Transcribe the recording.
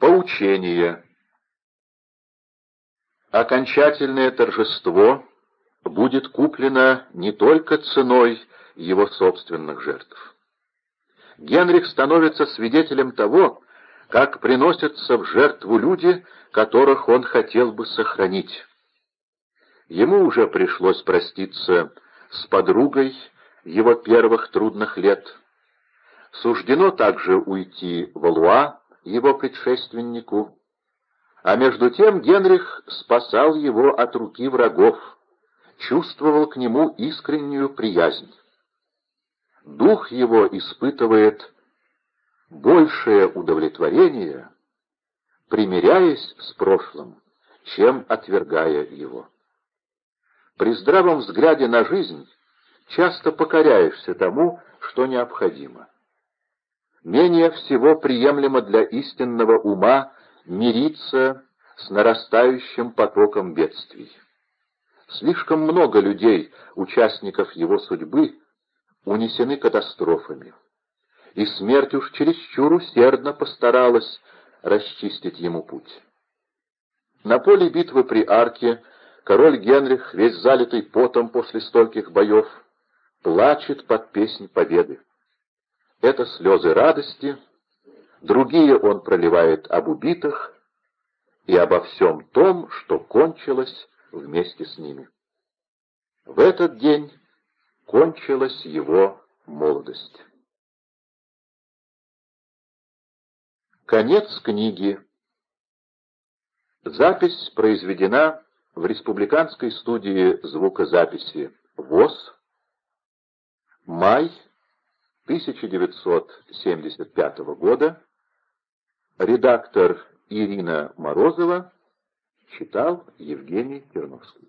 Поучение. Окончательное торжество будет куплено не только ценой его собственных жертв. Генрих становится свидетелем того, как приносятся в жертву люди, которых он хотел бы сохранить. Ему уже пришлось проститься с подругой его первых трудных лет. Суждено также уйти в Луа, его предшественнику. А между тем Генрих спасал его от руки врагов, чувствовал к нему искреннюю приязнь. Дух его испытывает большее удовлетворение, примиряясь с прошлым, чем отвергая его. При здравом взгляде на жизнь часто покоряешься тому, что необходимо. Менее всего приемлемо для истинного ума мириться с нарастающим потоком бедствий. Слишком много людей, участников его судьбы, унесены катастрофами, и смерть уж чересчур усердно постаралась расчистить ему путь. На поле битвы при арке король Генрих, весь залитый потом после стольких боев, плачет под песнь победы. Это слезы радости, другие он проливает об убитых и обо всем том, что кончилось вместе с ними. В этот день кончилась его молодость. Конец книги. Запись произведена в Республиканской студии звукозаписи ВОЗ. Май 1975 года. Редактор Ирина Морозова читал Евгений Терновский.